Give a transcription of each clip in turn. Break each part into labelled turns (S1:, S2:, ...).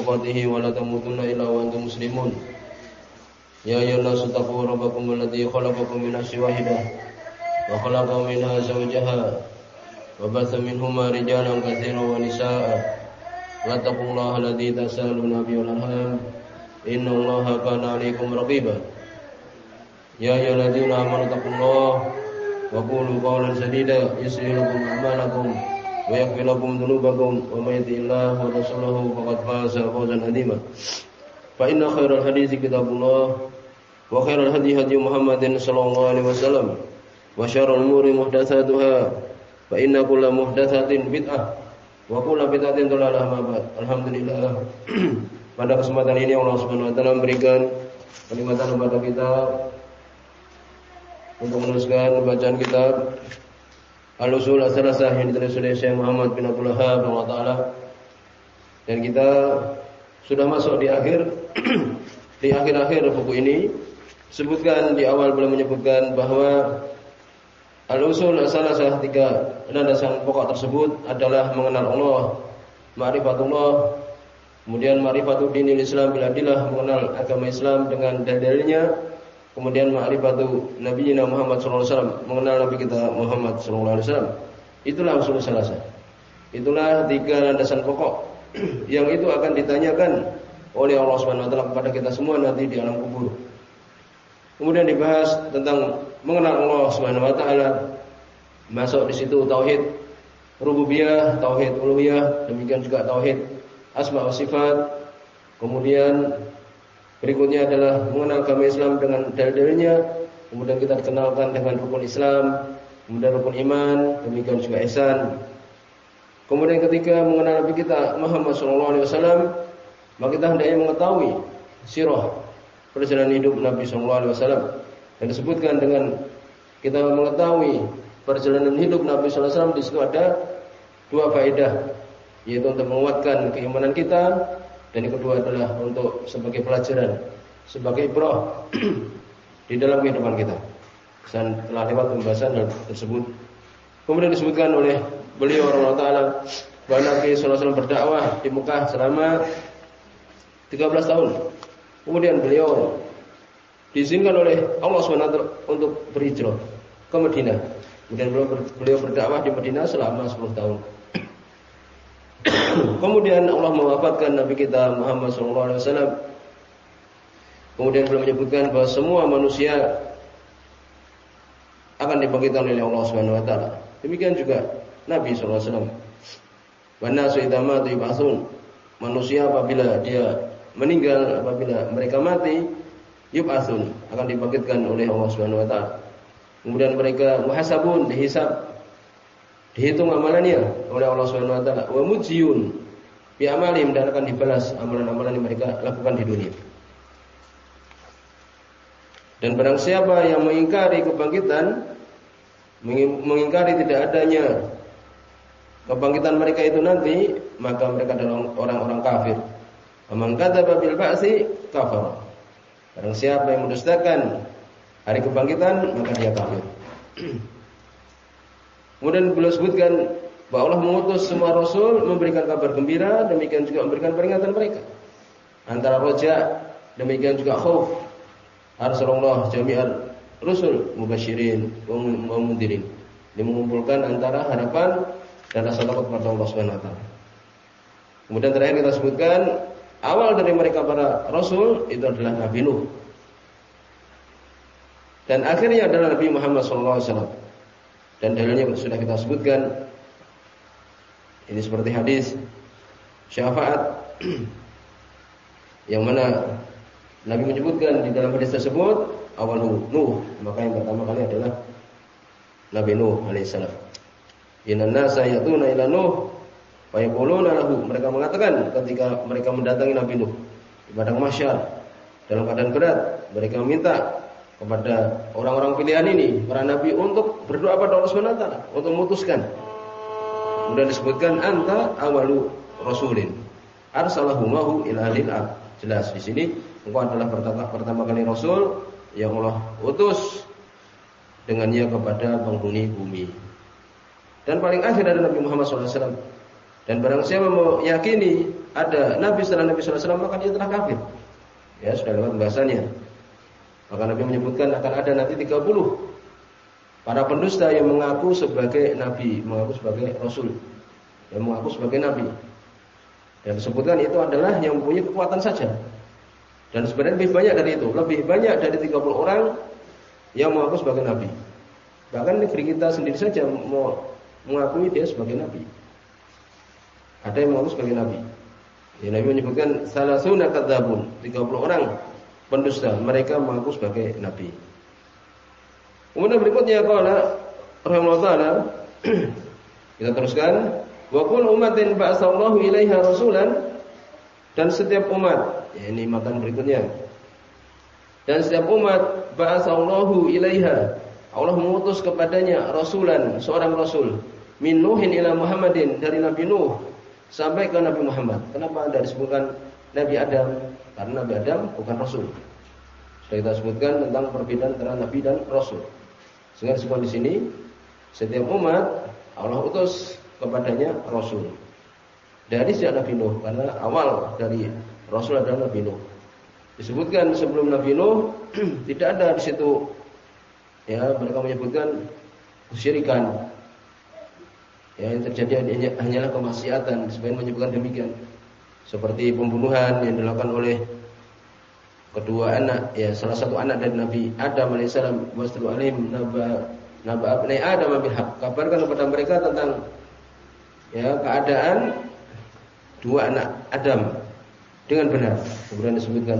S1: تقاته ولا تموتن إلا وأنتم مسلمون يا أيها الناس اتقوا ربكم الذي خلقكم من نفس واحدة وخلق منها زوجها وبث منهما رجالا كثيرا ونساء واتقوا الله الذي تسالون به والأرحام إن الله كان عليكم رقيبا يا أيها الذين آمنوا اتقوا الله وقولوا قولا سديدا يصلح لكم أعمالكم ويغفر لكم ذنوبكم ومن يطع الله ورسوله فقد فاز فوزا عظيما فإن خير الحديث كتاب الله وخير الهدي هدي محمد صلى الله عليه وسلم وشر الأمور محدثاتها فإن كل محدثة بدعة وكل بدعة ضلالة ما بعد Alhamdulillah pada kesempatan ini Allah Subhanahu wa taala memberikan kenikmatan kepada kita untuk meneruskan bacaan kitab Al-Usul As-Salasah yang ditulis oleh Syekh Muhammad bin Abdul Wahab taala. Dan kita sudah masuk di akhir di akhir-akhir buku ini sebutkan di awal belum menyebutkan bahwa Al-usul satu tiga landasan pokok tersebut adalah mengenal Allah, ma'rifatullah, kemudian ma'rifatu dinil Islam bila dilah mengenal agama Islam dengan dalilnya, kemudian ma'rifatu Nabi Muhammad SAW mengenal Nabi kita Muhammad SAW. Itulah usul salah Itulah tiga landasan pokok yang itu akan ditanyakan oleh Allah Subhanahu wa taala kepada kita semua nanti di alam kubur. Kemudian dibahas tentang mengenal Allah Subhanahu wa taala. Masuk di situ tauhid rububiyah, tauhid uluhiyah, demikian juga tauhid asma wa sifat. Kemudian berikutnya adalah mengenal agama Islam dengan dalil-dalilnya. Kemudian kita dikenalkan dengan rukun Islam, kemudian rukun iman, demikian juga ihsan. Kemudian ketika mengenal Nabi kita Muhammad SAW, maka kita hendaknya mengetahui sirah perjalanan hidup Nabi SAW dan disebutkan dengan kita mengetahui perjalanan hidup Nabi SAW di situ ada dua faedah yaitu untuk menguatkan keimanan kita dan yang kedua adalah untuk sebagai pelajaran sebagai ibrah di dalam kehidupan kita dan telah lewat pembahasan tersebut kemudian disebutkan oleh beliau Allah Taala bahwa Nabi SAW berdakwah di Mekah selama 13 tahun kemudian beliau diizinkan oleh Allah SWT untuk berhijrah ke Madinah. Kemudian beliau berdakwah di Madinah selama 10 tahun. Kemudian Allah mewafatkan Nabi kita Muhammad SAW. Kemudian beliau menyebutkan bahwa semua manusia akan dibangkitkan oleh Allah Subhanahu wa taala. Demikian juga Nabi SAW. Wana suidama basun. Manusia apabila dia meninggal, apabila mereka mati, yub'atsun akan dibangkitkan oleh Allah Subhanahu wa taala. Kemudian mereka muhasabun dihisab dihitung amalannya oleh Allah Subhanahu wa taala wa mujiyun bi amalim dan akan dibalas amalan-amalan yang mereka lakukan di dunia. Dan barang siapa yang mengingkari kebangkitan mengingkari tidak adanya kebangkitan mereka itu nanti maka mereka adalah orang-orang kafir. Amang kadzaba bil ba'si kafir. Barang siapa yang mendustakan hari kebangkitan maka dia kafir. Kemudian beliau sebutkan bahwa Allah mengutus semua rasul memberikan kabar gembira, demikian juga memberikan peringatan mereka. Antara roja, demikian juga khauf. Arsalullah jami'al rusul mubasyirin wa mundirin. Dia mengumpulkan antara harapan dan rasa takut kepada Allah Subhanahu wa taala. Kemudian terakhir kita sebutkan awal dari mereka para rasul itu adalah Nabi Nuh. Dan akhirnya adalah Nabi Muhammad SAW. Dan dalilnya sudah kita sebutkan. Ini seperti hadis syafaat yang mana Nabi menyebutkan di dalam hadis tersebut awal Nuh, maka yang pertama kali adalah Nabi Nuh alaihissalam. Inna nasa yatuna ila Nuh wa yaquluna lahu mereka mengatakan ketika mereka mendatangi Nabi Nuh di padang mahsyar dalam keadaan berat mereka meminta kepada orang-orang pilihan ini, para nabi untuk berdoa pada Allah Subhanahu wa taala untuk memutuskan. Kemudian disebutkan anta awalu rasulin arsalahu mahu ila ab. Jelas di sini engkau adalah pertama, pertama kali rasul yang Allah utus dengannya kepada penghuni bumi. Dan paling akhir adalah Nabi Muhammad SAW. Dan barang siapa meyakini ada nabi setelah Nabi wasallam maka dia telah kafir. Ya, sudah lewat bahasanya. Maka Nabi menyebutkan akan ada nanti 30 para pendusta yang mengaku sebagai nabi, mengaku sebagai rasul, yang mengaku sebagai nabi. Dan disebutkan itu adalah yang mempunyai kekuatan saja. Dan sebenarnya lebih banyak dari itu, lebih banyak dari 30 orang yang mengaku sebagai nabi. Bahkan negeri kita sendiri saja mau mengakui dia sebagai nabi. Ada yang mengaku sebagai nabi. Ya, Nabi menyebutkan salah sunnah kadzabun, 30 orang pendusta, mereka mengaku sebagai nabi. Kemudian berikutnya qala rahimahullah taala kita teruskan. Wa kullu ummatin ba'atsallahu ilaiha rasulan dan setiap umat ya ini matan berikutnya. Dan setiap umat ba'atsallahu ilaiha Allah mengutus kepadanya rasulan seorang rasul min nuhin ila muhammadin dari nabi nuh sampai ke nabi Muhammad. Kenapa tidak disebutkan nabi Adam karena nabi Adam bukan rasul sudah kita sebutkan tentang perbedaan antara nabi dan rasul sehingga disebut di sini setiap umat Allah utus kepadanya rasul. Dari sejak Nabi Nuh karena awal dari rasul adalah Nabi Nuh. Disebutkan sebelum Nabi Nuh tidak ada di situ ya mereka menyebutkan kesyirikan. Ya, yang terjadi hanyalah kemaksiatan, sebenarnya menyebutkan demikian. Seperti pembunuhan yang dilakukan oleh kedua anak ya salah satu anak dari Nabi Adam alaihissalam wasru alim naba naba Adam bil kabarkan kepada mereka tentang ya keadaan dua anak Adam dengan benar. Kemudian disebutkan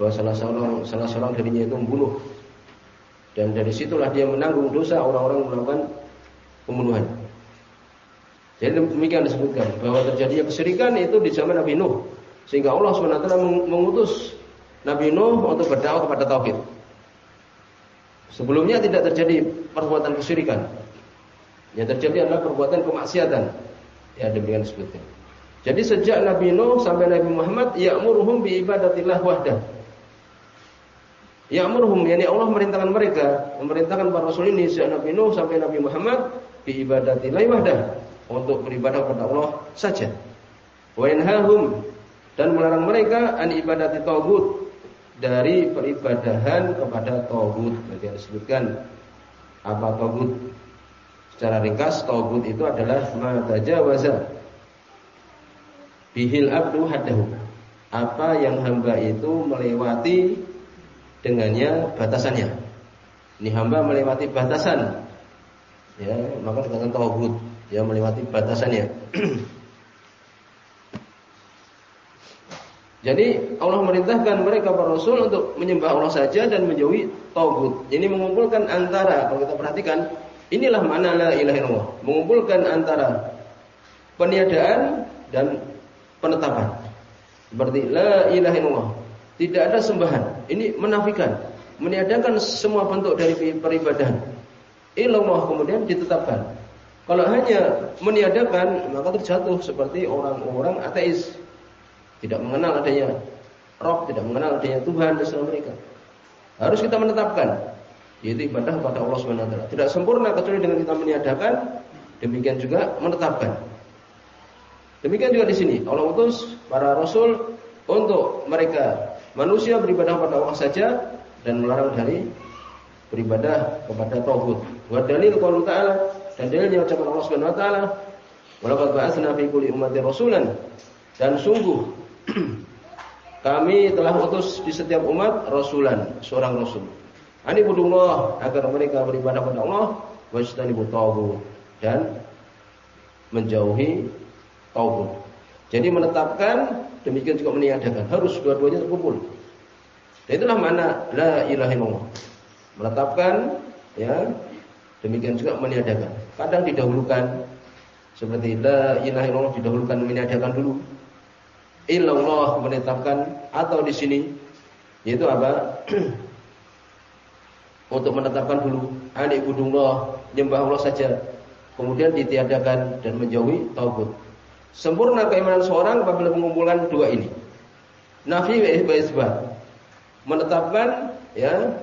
S1: bahwa salah seorang salah seorang darinya itu membunuh. Dan dari situlah dia menanggung dosa orang-orang melakukan pembunuhan jadi demikian disebutkan bahwa terjadinya kesyirikan itu di zaman Nabi Nuh sehingga Allah SWT mengutus Nabi Nuh untuk berdakwah kepada tauhid. Sebelumnya tidak terjadi perbuatan kesyirikan. Yang terjadi adalah perbuatan kemaksiatan. Ya demikian disebutkan. Jadi sejak Nabi Nuh sampai Nabi Muhammad ya'muruhum bi ibadatillah wahdah. Ya'muruhum yakni Allah merintahkan mereka, memerintahkan para rasul ini sejak Nabi Nuh sampai Nabi Muhammad bi ibadatillah wahdah untuk beribadah kepada Allah saja. Wa yanhahum dan melarang mereka an ibadati tagut dari peribadahan kepada togut. Jadi disebutkan apa togut? Secara ringkas togut itu adalah matajawaza bihil abdu hadahu. Apa yang hamba itu melewati dengannya batasannya. Ini hamba melewati batasan. Ya, maka dikatakan togut, ya melewati batasannya. Jadi Allah merintahkan mereka para rasul untuk menyembah Allah saja dan menjauhi tauhid. Ini mengumpulkan antara kalau kita perhatikan inilah mana la ilaha illallah, mengumpulkan antara peniadaan dan penetapan. Seperti la ilaha illallah, tidak ada sembahan. Ini menafikan, meniadakan semua bentuk dari peribadahan. Illallah kemudian ditetapkan. Kalau hanya meniadakan maka terjatuh seperti orang-orang ateis tidak mengenal adanya Rob, tidak mengenal adanya Tuhan dan segala mereka. Harus kita menetapkan yaitu ibadah kepada Allah Subhanahu wa. Tidak sempurna kecuali dengan kita meniadakan, demikian juga menetapkan. Demikian juga di sini Allah utus para rasul untuk mereka manusia beribadah kepada Allah saja dan melarang dari beribadah kepada tauhid. Wa dalil qaul ta'ala dalilnya ucapan Allah Subhanahu wa taala, "Walaqad ba'atsna fi kulli ummatin rasulan." Dan sungguh kami telah utus di setiap umat rasulan, seorang rasul. Ani budullah agar mereka beribadah kepada Allah wajtanibu tauhid dan menjauhi tauhid. Jadi menetapkan demikian juga meniadakan harus dua-duanya terkumpul. Dan itulah mana la ilaha illallah. Menetapkan ya demikian juga meniadakan. Kadang didahulukan seperti la ilaha illallah didahulukan meniadakan dulu illallah menetapkan atau di sini yaitu apa? Untuk menetapkan dulu anik budullah nyembah Allah saja. Kemudian ditiadakan dan menjauhi tauhid. Sempurna keimanan seorang apabila mengumpulkan dua ini. Nafi wa isbat. Menetapkan ya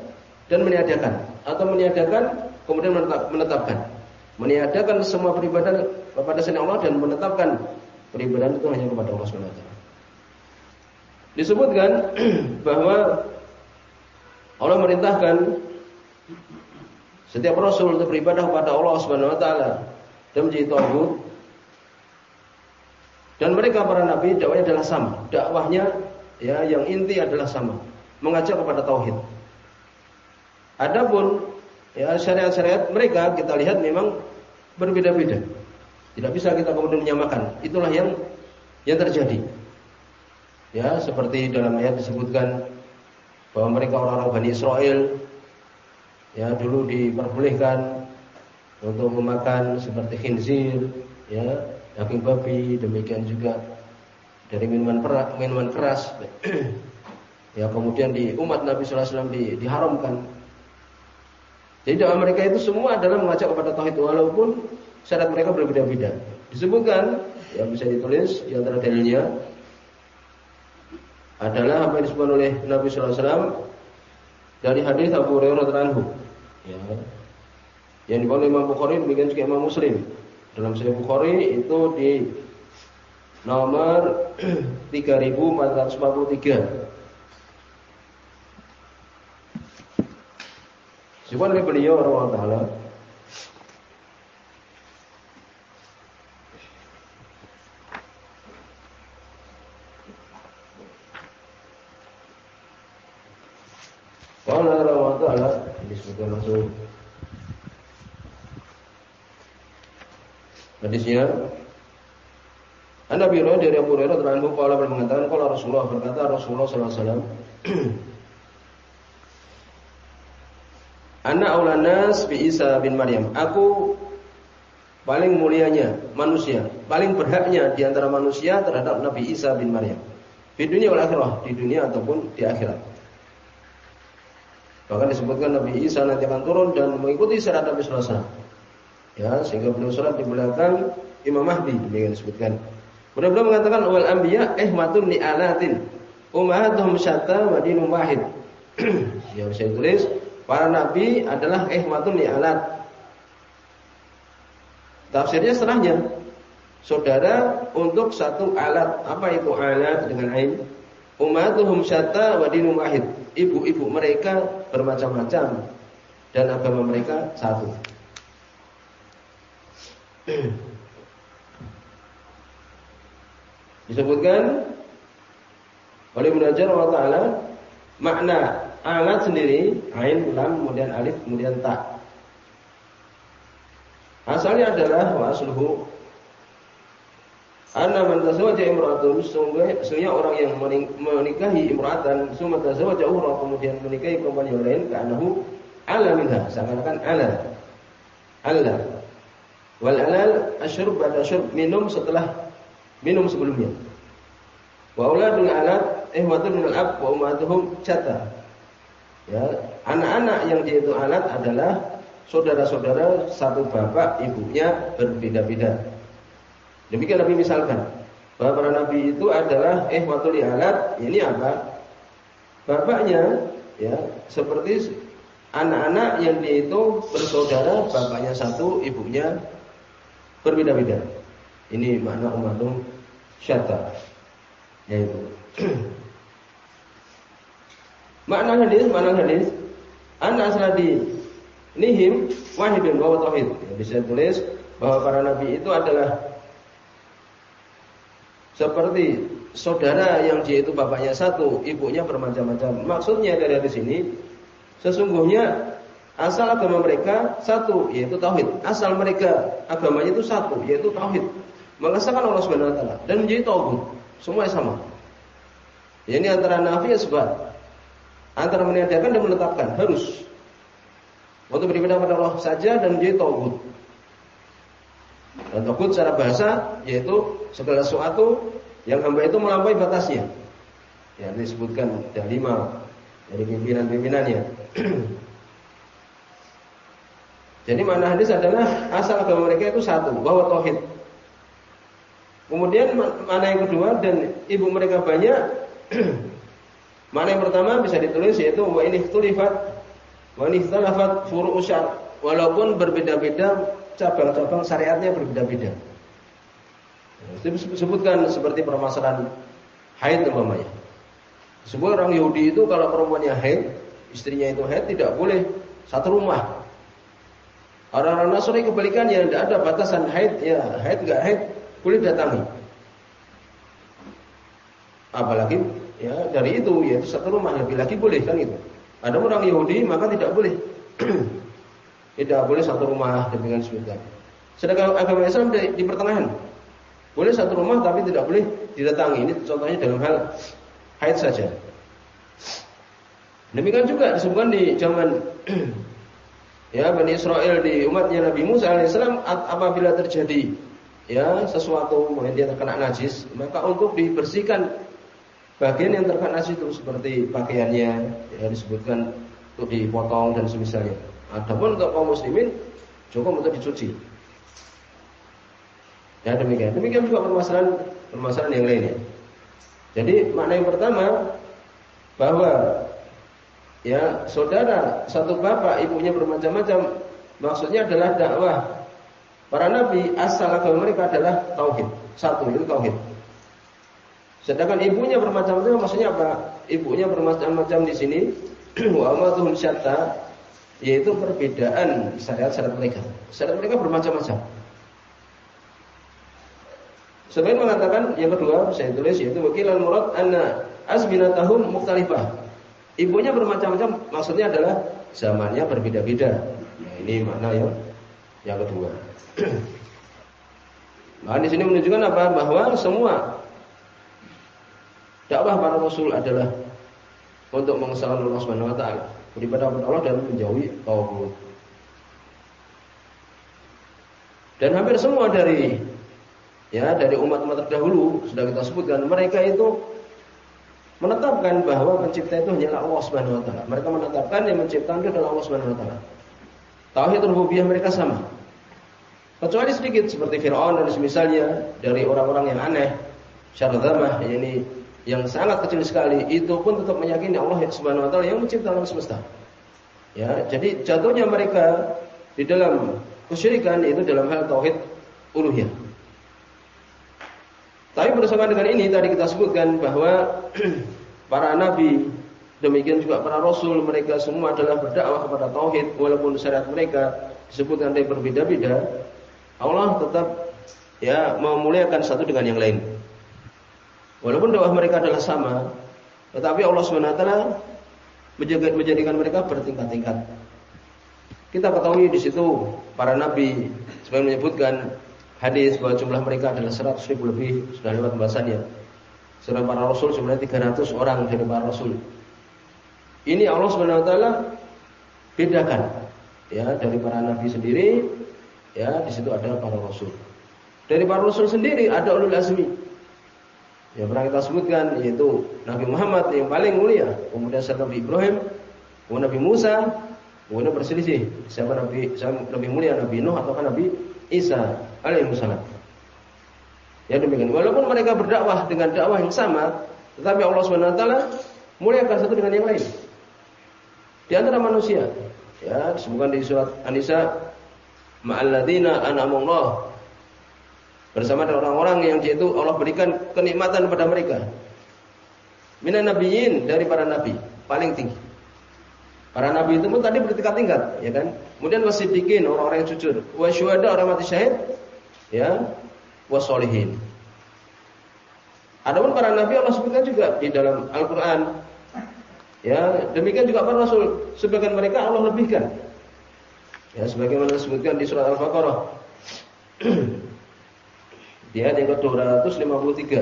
S1: dan meniadakan atau meniadakan kemudian menetapkan. Meniadakan semua peribadahan kepada selain Allah dan menetapkan peribadahan itu hanya kepada Allah Subhanahu wa disebutkan bahwa Allah merintahkan setiap rasul untuk beribadah kepada Allah Subhanahu wa taala dan menjadi tauhid. Dan mereka para nabi dakwahnya adalah sama. Dakwahnya ya yang inti adalah sama, mengajak kepada tauhid. Adapun ya syariat-syariat mereka kita lihat memang berbeda-beda. Tidak bisa kita kemudian menyamakan. Itulah yang yang terjadi. Ya, seperti dalam ayat disebutkan bahwa mereka orang-orang Bani Israel ya dulu diperbolehkan untuk memakan seperti khinzir, ya, daging babi, demikian juga dari minuman keras, minuman keras. ya, kemudian di umat Nabi sallallahu alaihi wasallam di, diharamkan. Jadi dalam mereka itu semua adalah mengajak kepada tauhid walaupun syarat mereka berbeda-beda. Disebutkan yang bisa ditulis di antara dalilnya adalah apa yang disebutkan oleh Nabi SAW dari hadis Abu Hurairah radhiyallahu ya. Yang dibawa oleh Imam Bukhari demikian juga Imam Muslim. Dalam Sahih Bukhari itu di nomor 3443. Siapa oleh beliau Allah Taala. Qala Allah Ta'ala disebutkan langsung. Hadisnya Anda bilang dari Abu Hurairah radhiyallahu anhu qala mengatakan qala Rasulullah berkata Rasulullah sallallahu alaihi wasallam Ana aulanas bi Isa bin Maryam. Aku paling mulianya manusia, paling berhaknya di antara manusia terhadap Nabi Isa bin Maryam. Di dunia wal akhirah, di dunia ataupun di akhirat. Bahkan disebutkan Nabi Isa nanti akan turun dan mengikuti syarat Nabi Sallallahu Ya, sehingga beliau sholat di belakang Imam Mahdi demikian disebutkan. Kemudian beliau mengatakan wal anbiya ihmatun li alatin ummahatuhum syatta wa dinum wahid. ya bisa ditulis para nabi adalah ihmatun li alat. Tafsirnya setelahnya saudara untuk satu alat. Apa itu alat dengan ain? Ummatuhum syatta wa dinum wahid ibu-ibu mereka bermacam-macam dan agama mereka satu. Disebutkan oleh Ibnu Allah Taala makna alat sendiri ain lam kemudian alif kemudian ta. Asalnya adalah wa Anna man tazawwaja imra'atun sungguhnya orang yang menikahi imra'atan summa tazawwaja ukhra kemudian menikahi perempuan yang lain ka'annahu ala minha seakan-akan ala. Ala. Wal alal asyurb ba'da syurb minum setelah minum sebelumnya. Wa auladul alat ihwatun min al-ab wa ummatuhum chata. Ya, anak-anak yang dia itu alat adalah saudara-saudara satu bapak ibunya berbeda-beda. Demikian Nabi misalkan bahwa para nabi itu adalah eh watul alat ini apa? Bapaknya ya seperti anak-anak yang dia itu bersaudara, bapaknya satu, ibunya berbeda-beda. Ini makna umatum syata yaitu makna hadis makna hadis anak asradi nihim wahidun wa tauhid ya, bisa tulis bahwa para nabi itu adalah seperti saudara yang dia itu bapaknya satu, ibunya bermacam-macam. Maksudnya dari hadis ini, sesungguhnya asal agama mereka satu, yaitu tauhid. Asal mereka agamanya itu satu, yaitu tauhid. Mengesahkan Allah Subhanahu wa taala dan menjadi tauhid. Semua sama. Ini antara nafi ya sebab antara meniadakan dan menetapkan harus untuk beribadah kepada Allah saja dan menjadi tauhid. Dan tauhid secara bahasa yaitu segala sesuatu yang hamba itu melampaui batasnya. Ya, disebutkan ada lima dari pimpinan-pimpinannya. Jadi mana hadis adalah asal agama mereka itu satu, bahwa tauhid. Kemudian mana yang kedua dan ibu mereka banyak. mana yang pertama bisa ditulis yaitu wa ini tulifat wa ini furu Walaupun berbeda-beda cabang-cabang syariatnya berbeda-beda. Disebutkan seperti permasalahan haid umpamanya. Sebuah orang Yahudi itu kalau perempuannya haid, istrinya itu haid tidak boleh satu rumah. Orang-orang Nasrani kebalikannya tidak ada batasan haid ya haid nggak haid boleh datangi. Apalagi ya dari itu yaitu satu rumah lebih lagi boleh kan itu. Ada orang Yahudi maka tidak boleh. tidak boleh satu rumah dengan sebutkan. Sedangkan agama Islam di, di pertengahan. Boleh satu rumah tapi tidak boleh didatangi. Ini contohnya dalam hal haid saja. Demikian juga disebutkan di zaman ya Bani Israel di umatnya Nabi Musa alaihissalam apabila terjadi ya sesuatu mungkin dia terkena najis maka untuk dibersihkan bagian yang terkena najis itu seperti pakaiannya ya disebutkan untuk dipotong dan semisalnya. Adapun untuk kaum muslimin cukup untuk dicuci. Ya demikian. Demikian juga permasalahan permasalahan yang lainnya. Jadi makna yang pertama bahwa ya saudara satu bapak ibunya bermacam-macam maksudnya adalah dakwah para nabi asal agama mereka adalah tauhid satu itu tauhid sedangkan ibunya bermacam-macam maksudnya apa ibunya bermacam-macam di sini wa amatuhum syatta yaitu perbedaan syariat-syariat mereka syariat mereka bermacam-macam Sebenarnya mengatakan yang kedua saya tulis yaitu wakilan murad anna azminatahum mukhtalifah. Ibunya bermacam-macam maksudnya adalah zamannya berbeda-beda. Nah, ini makna yang yang kedua. Nah, di sini menunjukkan apa? Bahwa semua dakwah para rasul adalah untuk mengesahkan Allah Subhanahu wa taala, beribadah kepada Allah dan menjauhi tauhid. Dan hampir semua dari ya dari umat-umat terdahulu sudah kita sebutkan mereka itu menetapkan bahwa pencipta itu hanyalah Allah Subhanahu wa taala. Mereka menetapkan yang menciptakan itu adalah Allah Subhanahu wa taala. Tauhid rububiyah mereka sama. Kecuali sedikit seperti Firaun dan semisalnya dari orang-orang yang aneh, syaradzamah ini yang sangat kecil sekali itu pun tetap meyakini Allah Subhanahu wa taala yang menciptakan semesta. Ya, jadi jatuhnya mereka di dalam kesyirikan itu dalam hal tauhid uluhiyah. Tapi bersama dengan ini tadi kita sebutkan bahwa para nabi demikian juga para rasul mereka semua adalah berdakwah kepada tauhid walaupun syariat mereka disebutkan dari berbeda-beda Allah tetap ya memuliakan satu dengan yang lain. Walaupun dakwah mereka adalah sama, tetapi Allah SWT menjadikan mereka bertingkat-tingkat. Kita ketahui di situ para nabi sebenarnya menyebutkan hadis bahwa jumlah mereka adalah 100 ribu lebih sudah lewat pembahasannya. Sedangkan para rasul sebenarnya 300 orang dari para rasul. Ini Allah taala bedakan ya dari para nabi sendiri ya di situ ada para rasul. Dari para rasul sendiri ada ulul azmi. Ya pernah kita sebutkan yaitu Nabi Muhammad yang paling mulia, kemudian Nabi Ibrahim, kemudian Nabi Musa, kemudian berselisih siapa Nabi siapa lebih mulia Nabi Nuh atau Nabi Isa alaihissalam. Ya demikian. Walaupun mereka berdakwah dengan dakwah yang sama, tetapi Allah Subhanahu wa taala muliakan satu dengan yang lain. Di antara manusia, ya disebutkan di surat An-Nisa ma'alladzina an'amallah bersama dengan orang-orang yang yaitu Allah berikan kenikmatan kepada mereka. Minan nabiyyin dari para nabi paling tinggi. Para nabi itu pun tadi bertingkat-tingkat, ya kan? Kemudian bikin orang-orang yang jujur, wa syuhada orang mati syahid, ya, wasolihin. Adapun para nabi Allah sebutkan juga di dalam Al-Qur'an. Ya, demikian juga para rasul, sebagian mereka Allah lebihkan. Ya, sebagaimana disebutkan di surat Al-Baqarah. di ayat yang ke-253.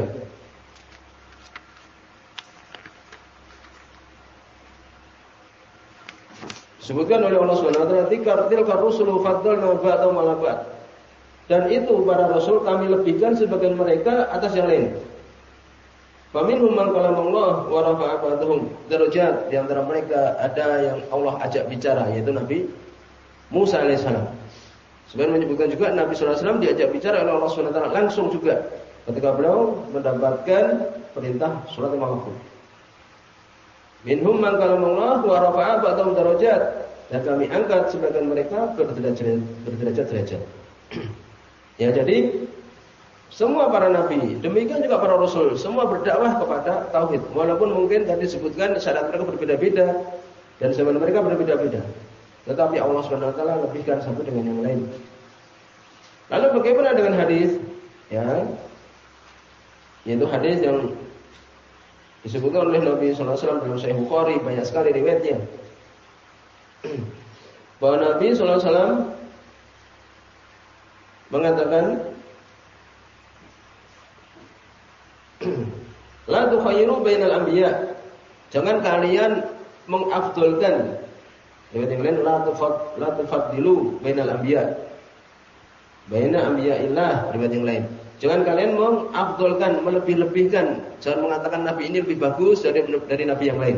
S1: Disebutkan oleh Allah Subhanahu wa taala tilkar rusulu faddalna ba'dahum ala. Dan itu para rasul kami lebihkan sebagian mereka atas yang lain. Faminhum man Allah wa rafa'a ba'dahum darajat. Di antara mereka ada yang Allah ajak bicara yaitu Nabi Musa alaihissalam. Sebenarnya menyebutkan juga Nabi SAW diajak bicara oleh Allah SWT langsung juga ketika beliau mendapatkan perintah surat Al-Mahfuz. Minhum man Allah wa rafa'a ba'dahum darajat. Dan kami angkat sebagian mereka berderajat berderajat derajat. ya jadi Semua para nabi, demikian juga para rasul, semua berdakwah kepada tauhid. Walaupun mungkin tadi disebutkan syarat mereka berbeda-beda dan zaman mereka berbeda-beda. Tetapi Allah Subhanahu wa taala lebihkan satu dengan yang lain. Lalu bagaimana dengan hadis? Ya. Yaitu hadis yang disebutkan oleh Nabi sallallahu alaihi wasallam dalam Sahih Bukhari banyak sekali riwayatnya. Bahwa Nabi sallallahu alaihi wasallam mengatakan La tukhayyiru bainal anbiya. Jangan kalian mengafdolkan Riwayat yang lain la tufad la tufaddilu bainal anbiya. Baina anbiya'illah riwayat yang lain. Jangan kalian mengafdolkan, melebih-lebihkan. Jangan mengatakan nabi ini lebih bagus dari dari nabi yang lain.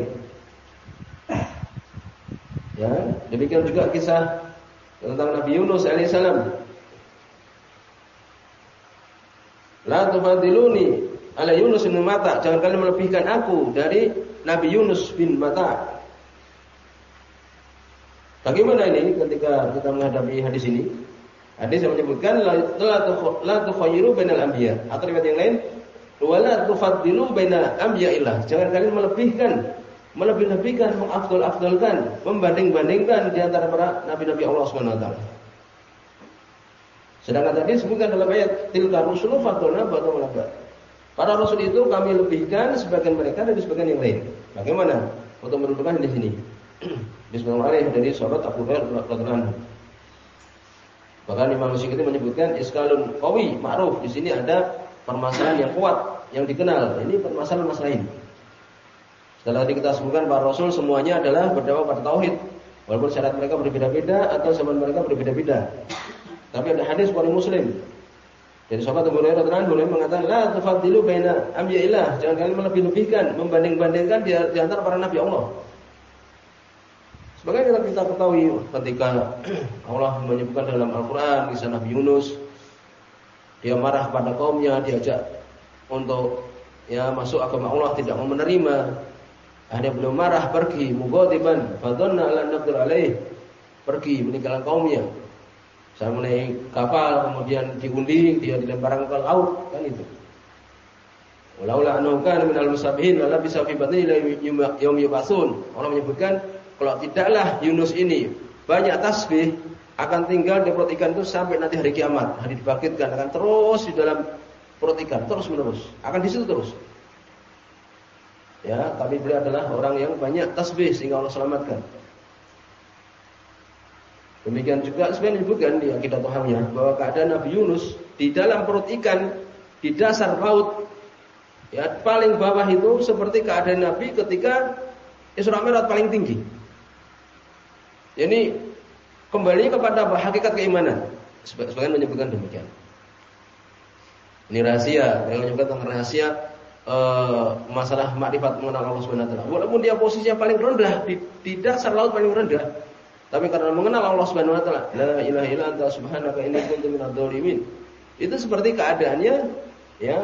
S1: Ya, demikian juga kisah tentang Nabi Yunus alaihissalam. La tufadiluni ala Yunus bin Mata. Jangan kalian melebihkan aku dari Nabi Yunus bin Mata. Bagaimana ini ketika kita menghadapi hadis ini? Hadis yang menyebutkan la tukhayyiru bainal anbiya. Atau riwayat yang lain, wala tufaddilu baina anbiya'illah. Jangan kalian melebihkan, melebih-lebihkan, mengafdol-afdolkan, membanding-bandingkan di antara para nabi-nabi Allah taala. Sedangkan tadi disebutkan dalam ayat tilka rusulu fadlna ba'dhum Para rasul itu kami lebihkan sebagian mereka dari sebagian yang lain. Bagaimana untuk menentukan di sini? Bismillahirrahmanirrahim dari sahabat Abu Hurairah radhiyallahu Bahkan Imam Syafi'i menyebutkan iskalun qawi ma'ruf. Di sini ada permasalahan yang kuat yang dikenal. Ini permasalahan masalah ini. Setelah tadi kita sebutkan para rasul semuanya adalah berdakwah pada tauhid. Walaupun syarat mereka berbeda-beda atau zaman mereka berbeda-beda. Tapi ada hadis dari Muslim jadi sahabat Abu Hurairah radhiyallahu anhu mengatakan la tufaddilu baina anbiya'illah, jangan kalian melebih-lebihkan, membanding-bandingkan di, di antara para nabi Allah. Sebagaimana kita ketahui ketika Allah menyebutkan dalam Al-Qur'an kisah Nabi Yunus dia marah pada kaumnya, diajak untuk ya masuk agama Allah tidak mau menerima. Akhirnya beliau marah pergi mughadiban fadhanna la naqdir alaih pergi meninggalkan kaumnya saya menaik kapal, kemudian diundi, dia dilemparkan ke laut, kan itu. Walaula annahu kana minal musabihin la bisa fi batni yaum yubasun. Orang menyebutkan kalau tidaklah Yunus ini banyak tasbih akan tinggal di perut ikan itu sampai nanti hari kiamat, hari dibangkitkan akan terus di dalam perut ikan terus menerus, akan di situ terus. Ya, tapi beliau adalah orang yang banyak tasbih sehingga Allah selamatkan. Demikian juga sebenarnya disebutkan di akidah Tuhannya bahwa keadaan Nabi Yunus di dalam perut ikan di dasar laut ya paling bawah itu seperti keadaan Nabi ketika Isra Mi'raj paling tinggi. Ini kembali kepada hakikat keimanan. Sebagian menyebutkan demikian. Ini rahasia, yang menyebutkan tentang rahasia uh, masalah makrifat mengenal Allah Subhanahu wa taala. Walaupun dia posisinya paling rendah di, di dasar laut paling rendah, tapi karena mengenal Allah Subhanahu wa taala, la ilaha illa anta subhanaka inni kuntu minadz dzalimin. Itu seperti keadaannya ya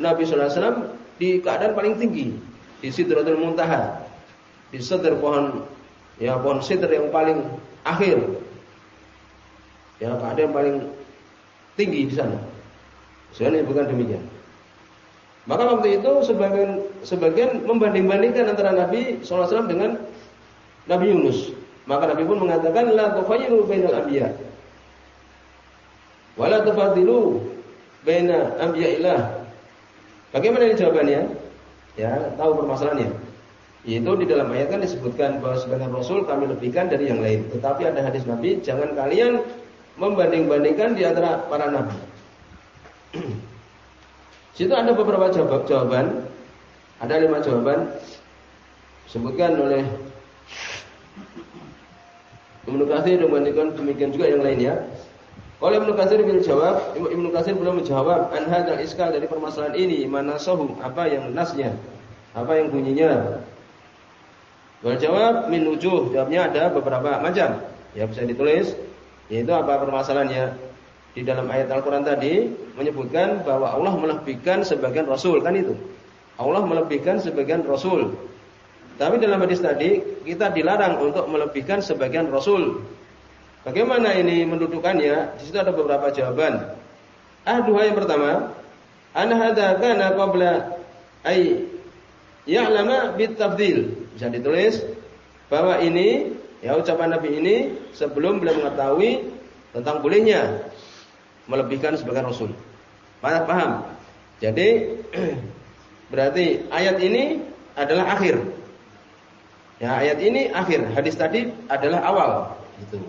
S1: Nabi sallallahu alaihi wasallam di keadaan paling tinggi di Sidratul Muntaha. Di sidr pohon ya pohon sidr yang paling akhir. Ya keadaan paling tinggi di sana. Sebenarnya bukan demikian. Maka waktu itu sebagian sebagian membanding-bandingkan antara Nabi SAW dengan Nabi Yunus. Maka Nabi pun mengatakan la tufayyiru bainal anbiya. Wa la tufadilu baina anbiya'illah. Bagaimana ini jawabannya? Ya, tahu permasalahannya. Yaitu di dalam ayat kan disebutkan bahwa sebagian rasul kami lebihkan dari yang lain. Tetapi ada hadis Nabi, jangan kalian membanding-bandingkan di antara para nabi. Situ ada beberapa jawaban. Ada lima jawaban. Sebutkan oleh Ibnu Katsir membandingkan demikian juga yang lainnya. Oleh Ibnu Katsir bin jawab, Ibnu belum menjawab an hadzal iskal dari permasalahan ini, mana sahum, apa yang nasnya, apa yang bunyinya. Wal jawab min wujuh, jawabnya ada beberapa macam. Ya bisa ditulis, yaitu apa permasalahannya. Di dalam ayat Al-Qur'an tadi menyebutkan bahwa Allah melebihkan sebagian rasul, kan itu. Allah melebihkan sebagian rasul. Tapi dalam hadis tadi kita dilarang untuk melebihkan sebagian rasul. Bagaimana ini mendudukannya? Di situ ada beberapa jawaban.
S2: Ahduha yang pertama, anna hadza kana qabla ay ya'lama bit tafdil. Bisa ditulis bahwa ini ya ucapan Nabi ini sebelum beliau mengetahui tentang bolehnya melebihkan sebagai rasul. Paham? Paham? Jadi berarti ayat ini adalah akhir. Ya, ayat ini akhir. Hadis tadi adalah awal. Itu.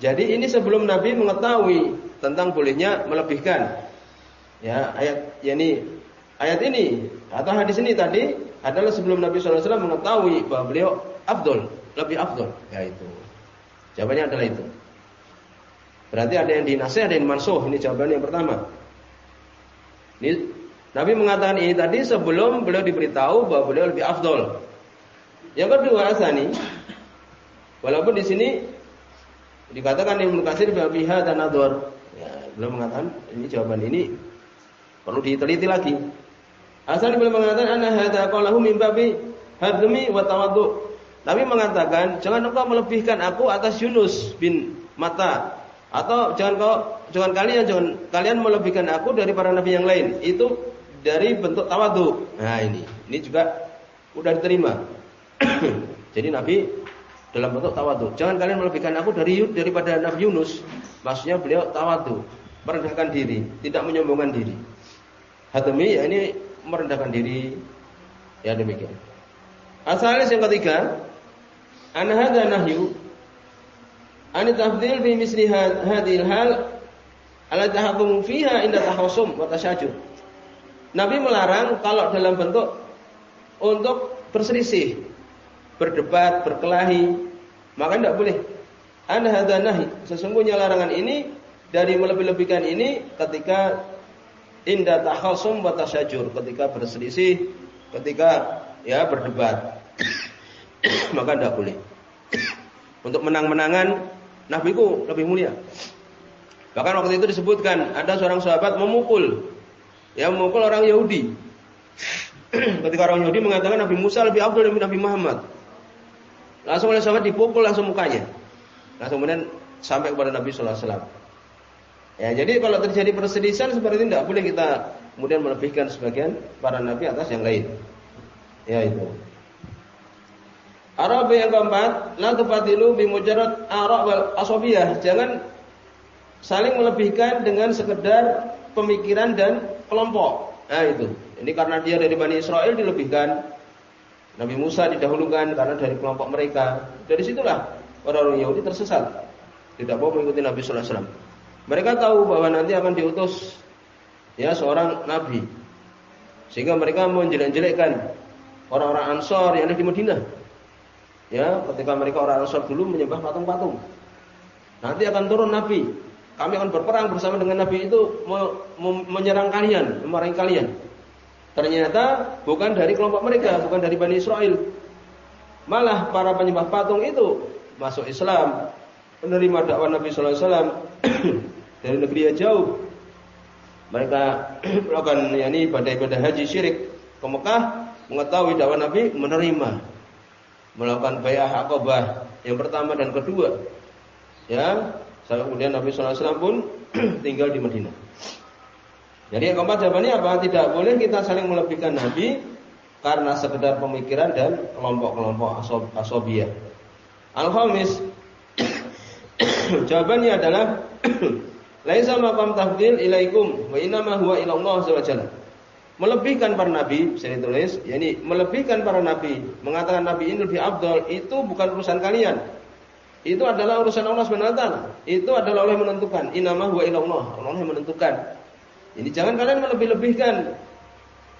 S2: Jadi ini sebelum Nabi mengetahui tentang bolehnya melebihkan. Ya, ayat yani ayat ini atau hadis ini tadi adalah sebelum Nabi SAW mengetahui bahwa beliau afdol, lebih afdol. Ya itu. Jawabannya adalah itu. Berarti ada yang dinasih, ada yang mansuh. Ini jawaban yang pertama. Ini Nabi mengatakan ini tadi sebelum beliau diberitahu bahwa beliau lebih afdol. Yang kedua asani, walaupun di sini dikatakan Ibnu Katsir biha dan ador. Ya, belum mengatakan ini jawaban ini perlu diteliti lagi. Asal belum mengatakan anna hadza qalahu min babi hadmi wa tawaddu. Nabi mengatakan jangan engkau melebihkan aku atas Yunus bin Mata atau jangan kau jangan kalian jangan kalian melebihkan aku dari para nabi yang lain. Itu dari bentuk tawadhu. Nah, ini. Ini juga udah diterima. Jadi Nabi dalam bentuk tawadhu. Jangan kalian melebihkan aku dari daripada Nabi Yunus. Maksudnya beliau tawadhu, merendahkan diri, tidak menyombongkan diri. Hatmi ya ini merendahkan diri. Ya demikian. Asalis yang ketiga, an hadza nahyu an tafdil fi misli hadhil hal ala tahakum fiha inda tahassum wa tasyajur. Nabi melarang kalau dalam bentuk untuk berselisih, berdebat, berkelahi, maka tidak boleh. An hadza nahi. Sesungguhnya larangan ini dari melebih-lebihkan ini ketika inda takhasum wa tasyajur ketika berselisih, ketika ya berdebat. Maka tidak boleh. Untuk menang-menangan Nabi ku lebih mulia. Bahkan waktu itu disebutkan ada seorang sahabat memukul ya memukul orang Yahudi. ketika orang Yahudi mengatakan Nabi Musa lebih abdul dari Nabi Muhammad. Langsung oleh sahabat dipukul langsung mukanya. Langsung kemudian sampai kepada Nabi sallallahu alaihi wasallam. Ya, jadi kalau terjadi perselisihan seperti ini tidak boleh kita kemudian melebihkan sebagian para nabi atas yang lain. Ya itu. Arab yang keempat, la tufadilu bi mujarrad arab wal asobiyah. Jangan saling melebihkan dengan sekedar pemikiran dan kelompok. Nah itu. Ini karena dia dari Bani Israel dilebihkan. Nabi Musa didahulukan karena dari kelompok mereka. Dari situlah orang-orang Yahudi tersesat. Tidak mau mengikuti Nabi sallallahu alaihi wasallam. Mereka tahu bahwa nanti akan diutus ya seorang nabi. Sehingga mereka menjelek-jelekkan orang-orang Ansor yang ada di Madinah. Ya, ketika mereka orang Ansor dulu menyembah patung-patung. Nanti akan turun nabi. Kami akan berperang bersama dengan nabi itu menyerang kalian, memarahi kalian. Ternyata bukan dari kelompok mereka, bukan dari Bani Israel. Malah para penyembah patung itu masuk Islam, menerima dakwah Nabi sallallahu alaihi wasallam dari negeri yang jauh. Mereka melakukan yakni ibadah-ibadah haji syirik ke Mekah, mengetahui dakwah Nabi, menerima melakukan bayah akobah yang pertama dan kedua. Ya, sampai kemudian Nabi wasallam pun tinggal di Madinah. Jadi yang keempat jawabannya apa? Tidak boleh kita saling melebihkan Nabi karena sekedar pemikiran dan kelompok-kelompok asob asobiyah. Al-Khamis Jawabannya adalah laisa maqam tafdil ilaikum wa inna huwa ila Allah subhanahu Melebihkan para nabi, saya tulis, yakni melebihkan para nabi, mengatakan nabi ini lebih abdul, itu bukan urusan kalian. Itu adalah urusan Allah Subhanahu wa taala. Itu adalah Allah yang menentukan. Inama huwa ila Allah. Allah yang menentukan. Ini jangan kalian melebih-lebihkan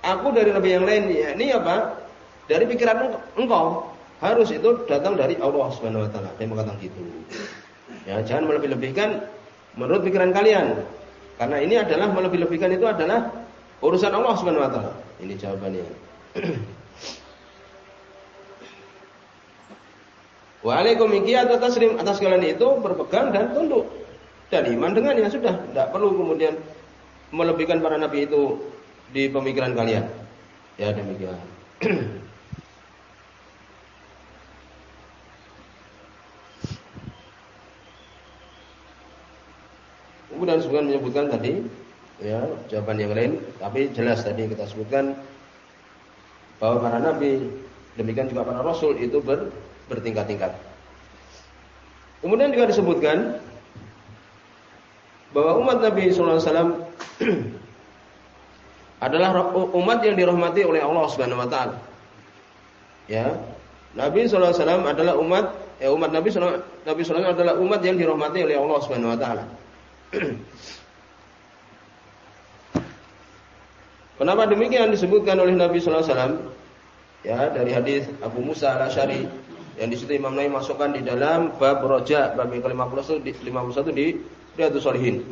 S2: aku dari nabi yang lain. Ya, ini apa? Dari pikiran engkau. Harus itu datang dari Allah Subhanahu wa taala. Dia mengatakan gitu. Ya, jangan melebih-lebihkan menurut pikiran kalian. Karena ini adalah melebih-lebihkan itu adalah urusan Allah Subhanahu wa taala. Ini jawabannya. Waalaikum atau taslim atas kalian itu berpegang dan tunduk dan iman dengannya sudah tidak perlu kemudian melebihkan para nabi itu di pemikiran kalian. Ya demikian. Kemudian sebagian menyebutkan tadi ya jawaban yang lain tapi jelas tadi kita sebutkan bahwa para nabi demikian juga para rasul itu ber, bertingkat-tingkat. Kemudian juga disebutkan bahwa umat Nabi sallallahu alaihi wasallam adalah umat yang dirahmati oleh Allah Subhanahu wa taala. Ya. Nabi sallallahu alaihi wasallam adalah umat ya umat Nabi sallallahu Nabi sallallahu adalah umat yang dirahmati oleh Allah Subhanahu wa taala. Kenapa demikian disebutkan oleh Nabi sallallahu alaihi wasallam? Ya, dari hadis Abu Musa Al-Asy'ari yang di situ Imam Nawawi masukkan di dalam bab roja bab yang ke-51 di 51 di Riyadhus Shalihin.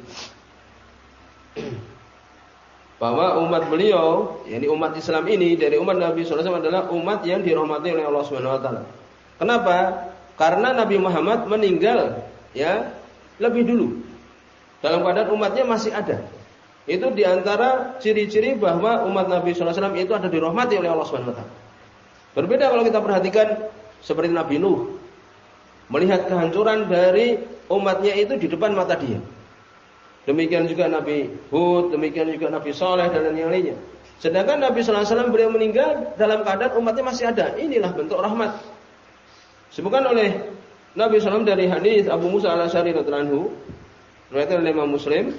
S2: Bahwa umat beliau, yakni umat Islam ini dari umat Nabi sallallahu alaihi wasallam adalah umat yang dirahmati oleh Allah Subhanahu wa taala. Kenapa? Karena Nabi Muhammad meninggal ya lebih dulu. Dalam keadaan umatnya masih ada. Itu di antara ciri-ciri bahwa umat Nabi SAW itu ada dirahmati oleh Allah SWT. Berbeda kalau kita perhatikan seperti Nabi Nuh. Melihat kehancuran dari umatnya itu di depan mata dia. Demikian juga Nabi Hud, demikian juga Nabi Soleh dan yang lainnya. Sedangkan Nabi SAW beliau meninggal dalam keadaan umatnya masih ada. Inilah bentuk rahmat. Sebutkan oleh Nabi SAW dari hadis Abu Musa al Ashari radhiallahu riwayat oleh Imam Muslim,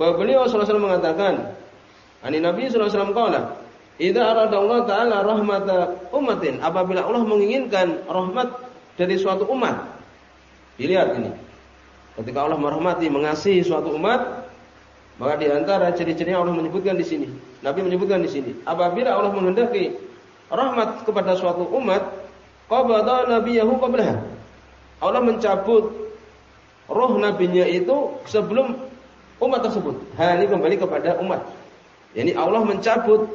S2: bahwa beliau SAW mengatakan, Ani Nabi SAW kala, Idza arada Allah Ta'ala rahmata umatin, apabila Allah menginginkan rahmat dari suatu umat. Dilihat ini. Ketika Allah merahmati, mengasihi suatu umat, maka di antara ciri-ciri Allah menyebutkan di sini. Nabi menyebutkan di sini, apabila Allah menghendaki rahmat kepada suatu umat, qabada nabiyahu qablaha. Allah mencabut roh nabinya itu sebelum umat tersebut. Hal ini kembali kepada umat. Yani Allah mencabut,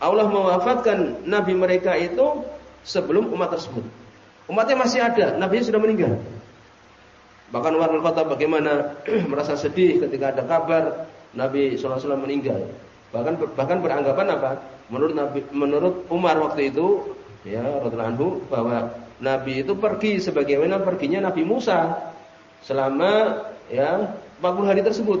S2: Allah mewafatkan nabi mereka itu sebelum umat tersebut. Umatnya masih ada, nabinya sudah meninggal. Bahkan Umar Khattab bagaimana merasa sedih ketika ada kabar Nabi SAW meninggal. Bahkan bahkan beranggapan apa? Menurut Nabi, menurut Umar waktu itu, ya radhiallahu anhu bahwa Nabi itu pergi sebagaimana perginya Nabi Musa selama ya 40 hari tersebut.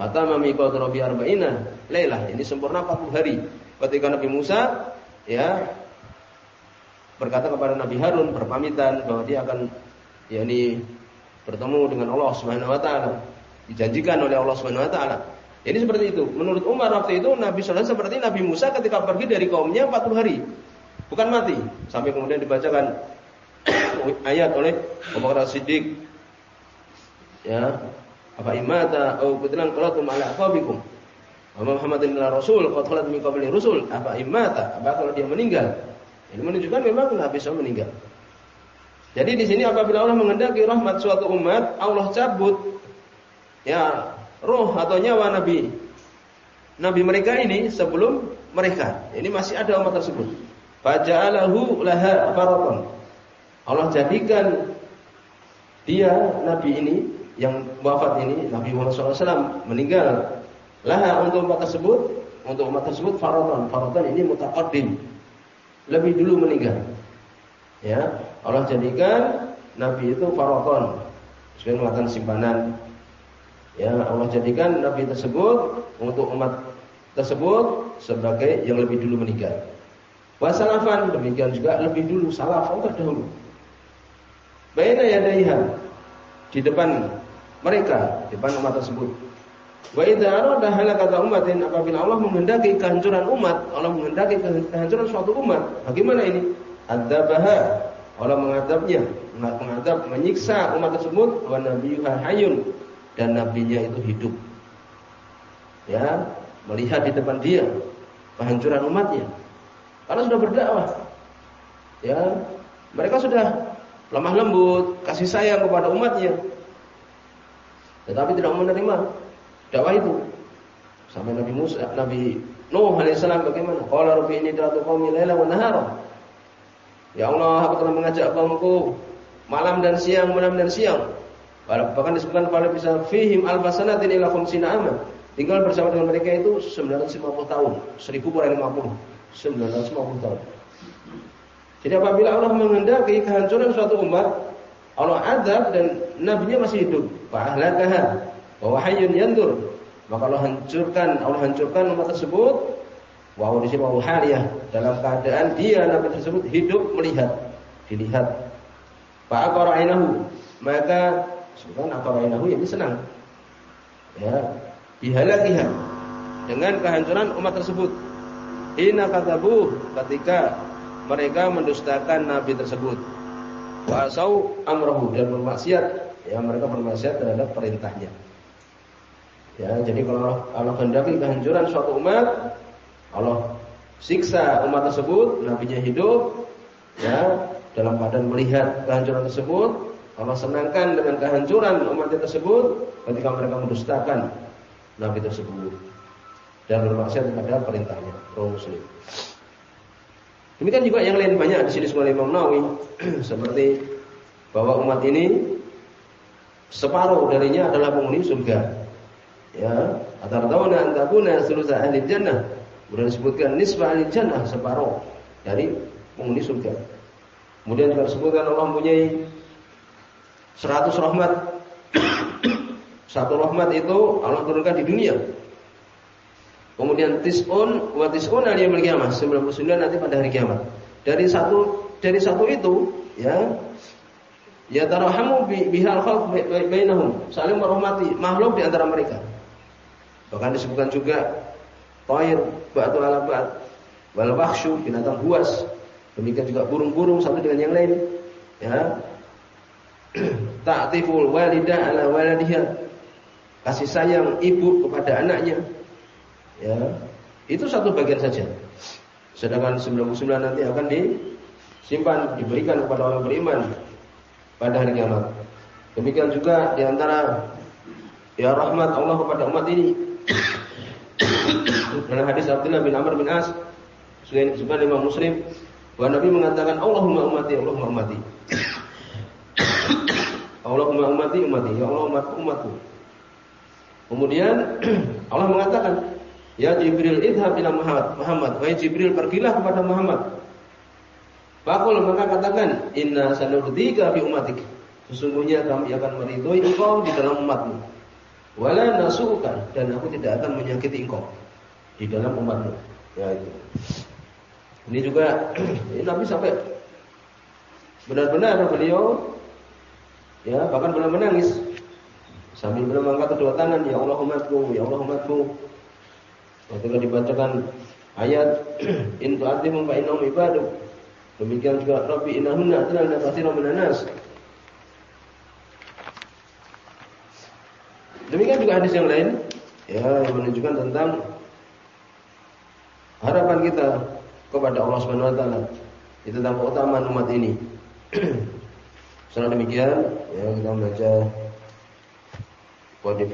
S2: Mata mami kau terobi arba'ina Laylah ini sempurna 40 hari. Ketika Nabi Musa ya berkata kepada Nabi Harun berpamitan bahwa dia akan yakni bertemu dengan Allah Subhanahu wa taala. Dijanjikan oleh Allah Subhanahu wa taala. Ini seperti itu. Menurut Umar waktu itu Nabi Sallallahu seperti Nabi Musa ketika pergi dari kaumnya 40 hari. Bukan mati. Sampai kemudian dibacakan ayat oleh Abu Bakar ya. Apa imata au qutlan qalatum ala aqabikum wa Muhammadin ila rasul qad khalat min qabli rusul. Apa imata? Apa kalau dia meninggal? Ini menunjukkan memang Nabi bisa meninggal. Jadi di sini apabila Allah mengendaki rahmat suatu umat Allah cabut ya roh atau nyawa Nabi. Nabi mereka ini sebelum mereka. Ini masih ada umat tersebut. Faja'alahu laha faraton Allah jadikan dia Nabi ini yang wafat ini Nabi Muhammad SAW meninggal. Laha untuk umat tersebut untuk umat tersebut faraton faraton ini mutaqaddim. Lebih dulu meninggal. Ya Allah jadikan Nabi itu faraton sebagai mengatakan simpanan. Ya Allah jadikan Nabi tersebut untuk umat tersebut sebagai yang lebih dulu meninggal. Wasalafan demikian juga lebih dulu salaf Allah dahulu Baina yadaiha di depan mereka di depan umat tersebut. Wa idza arada halakata umatin apabila Allah menghendaki kehancuran umat, Allah menghendaki kehancuran suatu umat, bagaimana ini? Adzabaha Allah mengadabnya, mengadab, menyiksa umat tersebut wa nabiyuha hayyun dan nabinya itu hidup. Ya, melihat di depan dia kehancuran umatnya. Karena sudah berdakwah. Ya, mereka sudah lemah lembut, kasih sayang kepada umatnya. Tetapi tidak menerima dakwah itu. Sampai Nabi Musa, Nabi Nuh alaihissalam bagaimana? Qala rabbi inni da'atu qaumi laila wa nahara. Ya Allah, aku telah mengajak kaumku malam dan siang, malam dan siang. Bahkan disebutkan pada bisa fihim albasanatin ila khamsina aman. Tinggal bersama dengan mereka itu 950 tahun, 1000 kurang 50, 950 tahun. Jadi apabila Allah menghendaki kehancuran suatu umat, Allah adab dan nabinya masih hidup. Fahlakaha. bahwa hayyun yandur. Maka Allah hancurkan, Allah hancurkan umat tersebut. Sini wow haliyah dalam keadaan dia Nabi tersebut hidup melihat, dilihat. Pak ainahu maka sebutan ainahu yang senang. Ya, bihalakiha dengan kehancuran umat tersebut. Ina katabu ketika mereka mendustakan nabi tersebut. Wa asau amrahu dan bermaksiat ya mereka bermaksiat terhadap perintahnya. Ya, jadi kalau Allah kehendaki kehancuran suatu umat, Allah siksa umat tersebut, nabinya hidup, ya, dalam keadaan melihat kehancuran tersebut, Allah senangkan dengan kehancuran umat tersebut ketika mereka mendustakan nabi tersebut dan bermaksiat kepada perintahnya. Rasul Muslim. Demikian juga yang lain banyak di sini semua Imam Nawawi. Seperti bahwa umat ini separuh darinya adalah penghuni surga. Ya ataradawna an takuna sulusa ahli jannah. Kemudian disebutkan nisbah ahli jannah separuh dari penghuni surga. Kemudian juga disebutkan Allah mempunyai 100 rahmat. Satu rahmat itu Allah turunkan di dunia kemudian tis'un wa tis'un al yaumil qiyamah 99 nanti pada hari kiamat dari satu dari satu itu ya ya tarahamu bihal khalq bainahum saling merahmati makhluk di antara mereka Bahkan disebutkan juga Toir, batu ala bat, wal bakhsyu, binatang buas. Demikian juga burung-burung satu dengan yang lain. Ya. Ta'tiful walidah ala waladiha. Kasih sayang ibu kepada anaknya. Ya. Itu satu bagian saja. Sedangkan 99 nanti akan disimpan, diberikan kepada orang beriman pada hari kiamat. Demikian juga di antara ya rahmat Allah kepada umat ini dalam hadis Abdullah bin Amr bin As selain Imam Muslim bahwa Nabi mengatakan Allahumma ummati Allahumma ummati Allahumma ummati ummati ya Allah umatku umatku kemudian Allah mengatakan ya Jibril idhab ila Muhammad. Muhammad wahai Jibril pergilah kepada Muhammad. Fakul maka katakan inna sanurdika bi umatik sesungguhnya kami akan meridhoi engkau di dalam umatmu. Wala nasukan dan aku tidak akan menyakiti engkau di dalam umatmu. Ya itu. Ini juga ini Nabi sampai benar-benar beliau ya bahkan beliau menangis. Sambil beliau mengangkat kedua tangan ya Allah umatku ya Allah umatku ketika dibacakan ayat in tu'adzim fa innahum ibadu. Demikian juga rabbi innahunna adlalna katsiran minan nas. Demikian juga hadis yang lain ya yang menunjukkan tentang harapan kita kepada Allah Subhanahu wa taala. Itu tentang keutamaan umat ini. Setelah demikian ya kita membaca Wadib